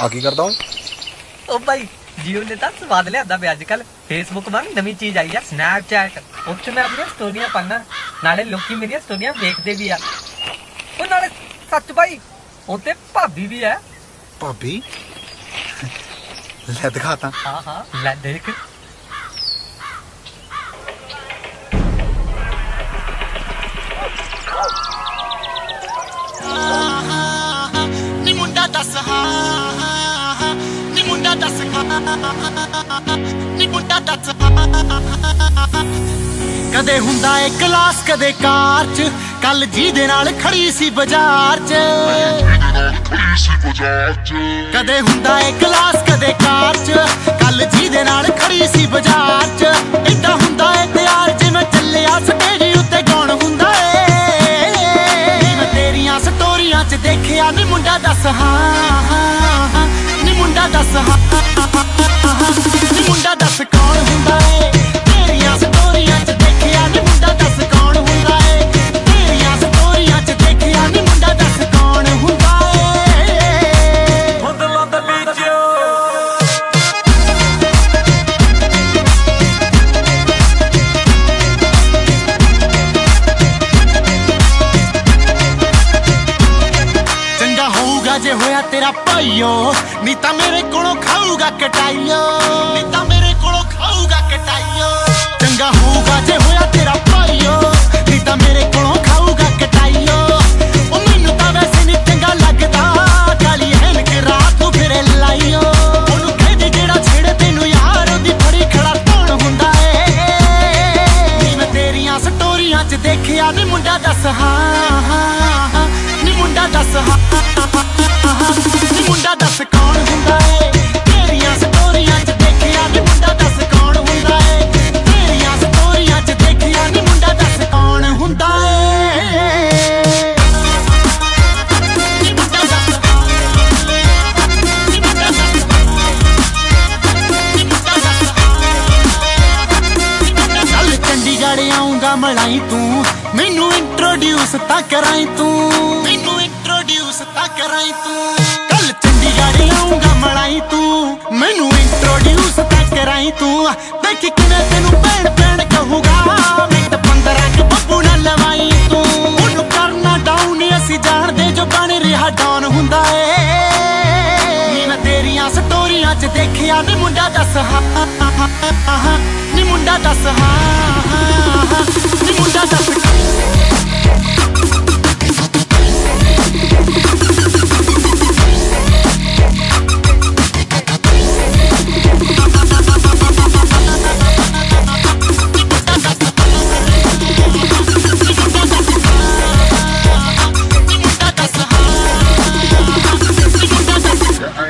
ਆ ਕੀ ਕਰਦਾ ਹੂੰ ਉਹ ਭਾਈ ਜੀਓ ਨੇ ਤਾਂ ਸਵਾਦ ਲਿਆਂਦਾ ਪਿਆ ਅੱਜ ਕੱਲ ਫੇਸਬੁੱਕ ਵਾਂਗ ਨਵੀਂ ਚੀਜ਼ ਆਈ ਆ ਸਨੈਪਚੈਟ ਉੱਥੇ ਮੈਂ ਆਪਣੀਆਂ ਸਟੋਰੀਆਂ ਪਾਣਾ ਨਾਲੇ ਲੋਕੀ ਮੇਰੀਆਂ ਸਟੋਰੀਆਂ ਵੇਖਦੇ ਵੀ ਆ। ਉਹ ਨਾਲੇ ਸੱਚ ਭਾਈ ਉੱਤੇ ਭਾਬੀ ਵੀ ਹੈ ਭਾਬੀ? ਲੈ ਦਿਖਾਤਾ ਹਾਂ ਹਾਂ ਲੈ ਦੇਖ। ਨੀ ਮੁੰਡਾ ਦੱਸ। ਕਦੇ ਹੁੰਦਾ ਏ ਕਲਾਸ ਕਦੇ ਕਾਰ ਚ। ਕੱਲ ਜੀ ਨਾਲ ਖੜੀ ਸੀ ਬਾਜ਼ਾਰ ਚ। ਕਦੇ ਹੁੰਦਾ ਏ ਕਲਾਸ ਕਦੇ ਕਾਰ ਚ। ਕੱਲ ਜੀ ਦੇ ਨਾਲ ਖੜੀ ਸੀ ਬਾਜ਼ਾਰ ਚ। ਇਦਾਂ ਹੁੰਦਾ ਏ ਪਿਆਰ ਜਿਵੇਂ ਚੱਲਿਆ ਸਟੇਜ ਉੱਤੇ ਗਾਉਣ ਹੁੰਦਾ ਏ? ਮੈਂ ਤੇਰੀਆਂ ਸਟੋਰੀਆਂ ਚ ਦੇਖਿਆ ਨੀ ਮੁੰਡਾ ਦੱਸ ਹਾਂ, ਚੰਗਾ ਜੇ ਹੋਇਆ ਤੇਰਾ ਭਾਈਓ, ਨਹੀਂ ਤਾਂ ਮੇਰੇ ਕੋਲੋਂ ਖਾਊਗਾ ਕਟਾਈਓ। ਨਹੀਂ ਤਾਂ ਮੇਰੇ ਕੋਲੋਂ ਖਾਊਗਾ ਕਟਾਈਓ। ਚੰਗਾ ਹੋਊਗਾ ਜੇ ਹੋਇਆ ਤੇਰਾ ਭਾਈਓ, ਨਹੀਂ ਤਾਂ ਮੇਰੇ ਕੋਲੋਂ ਖਾਊਗਾ ਕਟਾਈਓ। ਉਹ ਮੈਨੂੰ ਤਾਂ ਵੈਸੇ ਨਹੀਂ ਚੰਗਾ ਲੱਗਦਾ, ਕਾਲੀ ਹੈਨਕ ਰਾਤ ਨੂੰ ਫਿਰੇ ਲਾਈਓ। ਉਹਨੂੰ ਕਹਿੰਦੇ ਜਿਹੜਾ ਛੇੜੇ ਤੈਨੂੰ ਯਾਰ, ਉਹਦੀ ਫੜੀ ਖੜਾ ਕੌਣ ਹੁੰਦਾ ਏ? ਨੀ ਮੈਂ ਤੇਰੀਆਂ ਸਟੋਰੀਆਂ 'ਚ ਦੇਖਿਆ ਵੀ ਮੁੰਡਾ ਦੱਸ ਹਾਂ। ਮੁੰਡਾ ਦੱਸ, ਹਾਂ ਨੀ ਮੁੰਡਾ ਦੱਸ ਕੌਣ ਹੁੰਦਾ ਏ? ਤੇਰੀਆਂ ਸਟੋਰੀਆਂ 'ਚ ਦੇਖਿਆ ਨੀ ਮੁੰਡਾ ਦੱਸ ਕੌਣ ਹੁੰਦਾ ਏ? ਤੇਰੀਆਂ ਸਟੋਰੀਆਂ 'ਚ ਦੇਖਿਆ ਨੀ ਮੁੰਡਾ ਦੱਸ ਕੌਣ ਹੁੰਦਾ ਏ? ਚੰਡੀਗੜ੍ਹ ਆਉਂਗਾ ਮਲਾਈ ਤੂੰ। ਮੈਨੂੰ ਇੰਟਰੋਡਿਊਸ ਤਾਂ ਕਰਾਈ ਤੂੰ। ਤਾਂ ਤੂੰ। ਕੱਲ ਚੰਡੀਗੜ੍ਹ ਆਉਂਗਾ ਮਲਾਈ ਤੂੰ। ਮੈਨੂੰ ਇੰਟਰੋਡਿਊਸ ਤਾਂ ਕਰਾਈ ਤੂੰ। ਦੇਖ ਕਿਵੇਂ ਤੈਨੂੰ ਭੈਣ ਭੈਣ ਕਹੂਗਾ। ਮਿੰਟ 15 ਕਿ ਬੱਬੂ ਨਾਲ ਲਵਾਈ ਤੂੰ। ਉਹਨੂੰ ਕਰਨਾ ਡਾਊਨ ਅਸੀਂ ਜਾਣਦੇ, ਜੋ ਬਣ ਰਿਹਾ ਡਾਊਨ ਹੁੰਦਾ ਏ। ਮੈਂ ਤੇਰੀਆਂ ਸਟੋਰੀਆਂ 'ਚ ਦੇਖਿਆ, ਨੀ ਮੁੰਡਾ ਦੱਸ ਹਾਂ ਨੀ ਮੁੰਡਾ ਦੱਸ ਹਾਂ। ਨੀ ਮੁੰਡਾ ਦੱਸ